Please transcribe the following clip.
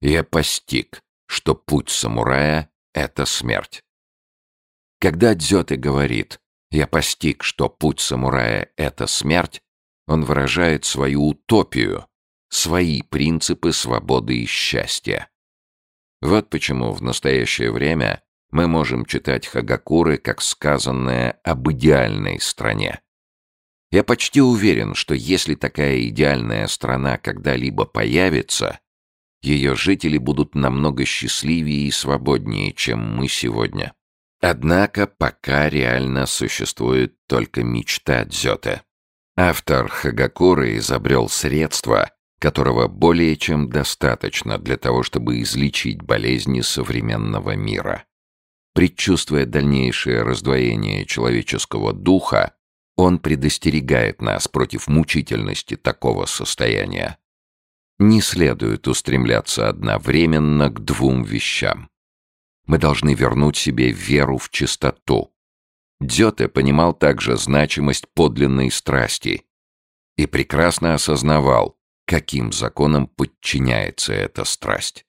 Я постиг, что путь самурая — это смерть. Когда Дзёте говорит «я постиг, что путь самурая — это смерть», он выражает свою утопию, свои принципы свободы и счастья. Вот почему в настоящее время мы можем читать Хагакуры как сказанное об идеальной стране. Я почти уверен, что если такая идеальная страна когда-либо появится, ее жители будут намного счастливее и свободнее, чем мы сегодня. Однако пока реально существует только мечта Дзёте. Автор Хагакуры изобрел средство, которого более чем достаточно для того, чтобы излечить болезни современного мира. Предчувствуя дальнейшее раздвоение человеческого духа, он предостерегает нас против мучительности такого состояния. Не следует устремляться одновременно к двум вещам. Мы должны вернуть себе веру в чистоту. Дзёте понимал также значимость подлинной страсти и прекрасно осознавал, каким законам подчиняется эта страсть.